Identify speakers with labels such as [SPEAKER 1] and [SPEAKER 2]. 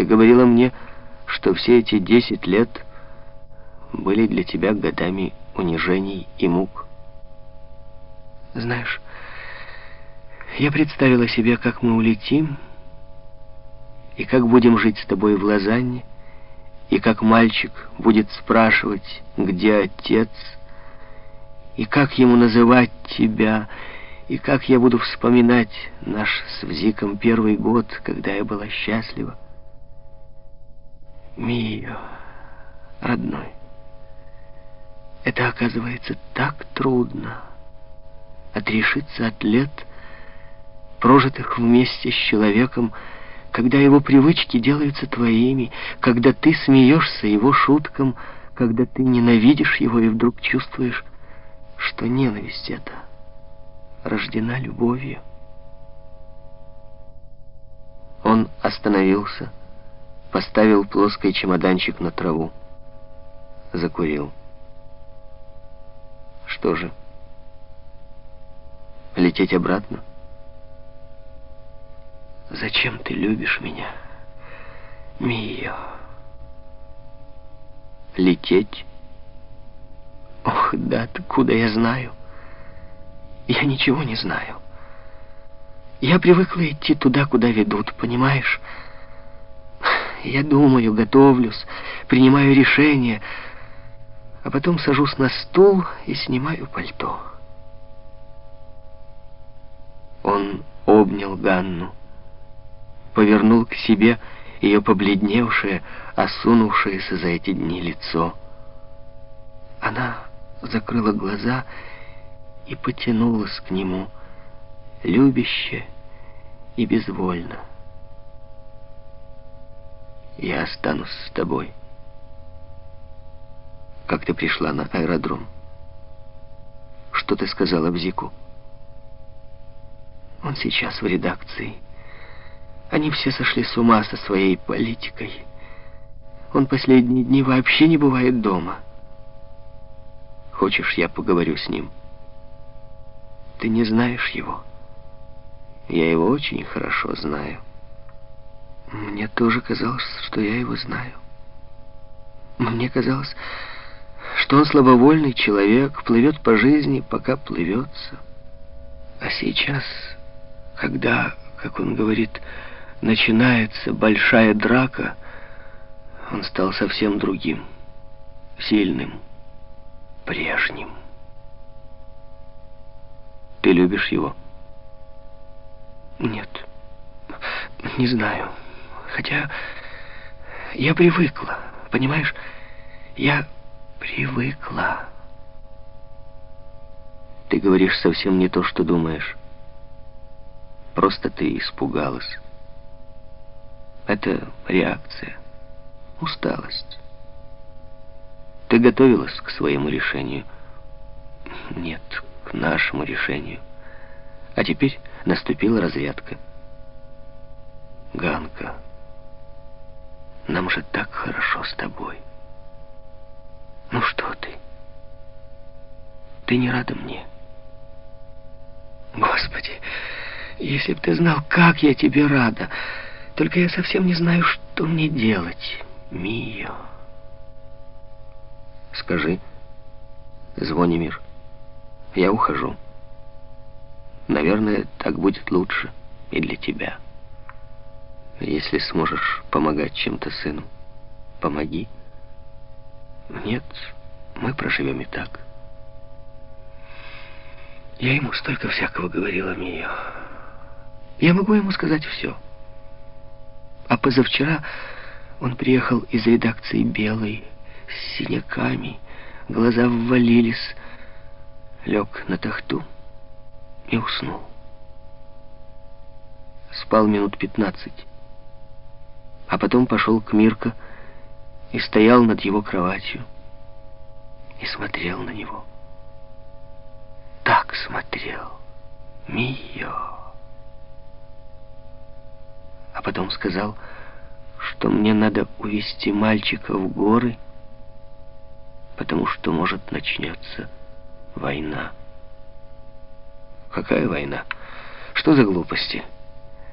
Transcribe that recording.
[SPEAKER 1] Ты говорила мне, что все эти десять лет были для тебя годами унижений и мук. Знаешь, я представила себе, как мы улетим, и как будем жить с тобой в Лозанне, и как мальчик будет спрашивать, где отец, и как ему называть тебя, и как я буду вспоминать наш с Взиком первый год, когда я была счастлива. Мио, родной, это оказывается так трудно отрешиться от лет, прожитых вместе с человеком, когда его привычки делаются твоими, когда ты смеешься его шуткам, когда ты ненавидишь его и вдруг чувствуешь, что ненависть эта рождена любовью. Он остановился, поставил плоский чемоданчик на траву, закурил. Что же, лететь обратно? Зачем ты любишь меня, Мио? Лететь? Ох, да, откуда я знаю? Я ничего не знаю. Я привыкла идти туда, куда ведут, понимаешь? Я думаю, готовлюсь, принимаю решения, а потом сажусь на стул и снимаю пальто. Он обнял Ганну повернул к себе ее побледневшее, осунувшееся за эти дни лицо. Она закрыла глаза и потянулась к нему, любяще и безвольно. «Я останусь с тобой». «Как ты пришла на аэродром?» «Что ты сказала Бзику?» «Он сейчас в редакции». Они все сошли с ума со своей политикой. Он последние дни вообще не бывает дома. Хочешь, я поговорю с ним? Ты не знаешь его. Я его очень хорошо знаю. Мне тоже казалось, что я его знаю. Мне казалось, что он слабовольный человек, плывет по жизни, пока плывется. А сейчас, когда, как он говорит, начинается большая драка, он стал совсем другим, сильным, прежним. Ты любишь его? Нет, не знаю. Хотя я привыкла, понимаешь? Я привыкла. Ты говоришь совсем не то, что думаешь. Просто ты испугалась. Это реакция, усталость. Ты готовилась к своему решению? Нет, к нашему решению. А теперь наступила разрядка. Ганка, нам же так хорошо с тобой. Ну что ты? Ты не рада мне? Господи, если б ты знал, как я тебе рада... Только я совсем не знаю, что мне делать, Мио. Скажи, Звонимир, я ухожу. Наверное, так будет лучше и для тебя. Если сможешь помогать чем-то сыну, помоги. Нет, мы проживем и так. Я ему столько всякого говорила, Мио. Я могу ему сказать все. А позавчера он приехал из редакции «Белой» с синяками, глаза ввалились, лег на тахту и уснул. Спал минут пятнадцать, а потом пошел к Мирко и стоял над его кроватью и смотрел на него. Так смотрел Мио а потом сказал, что мне надо увести мальчика в горы, потому что, может, начнется война. Какая война? Что за глупости?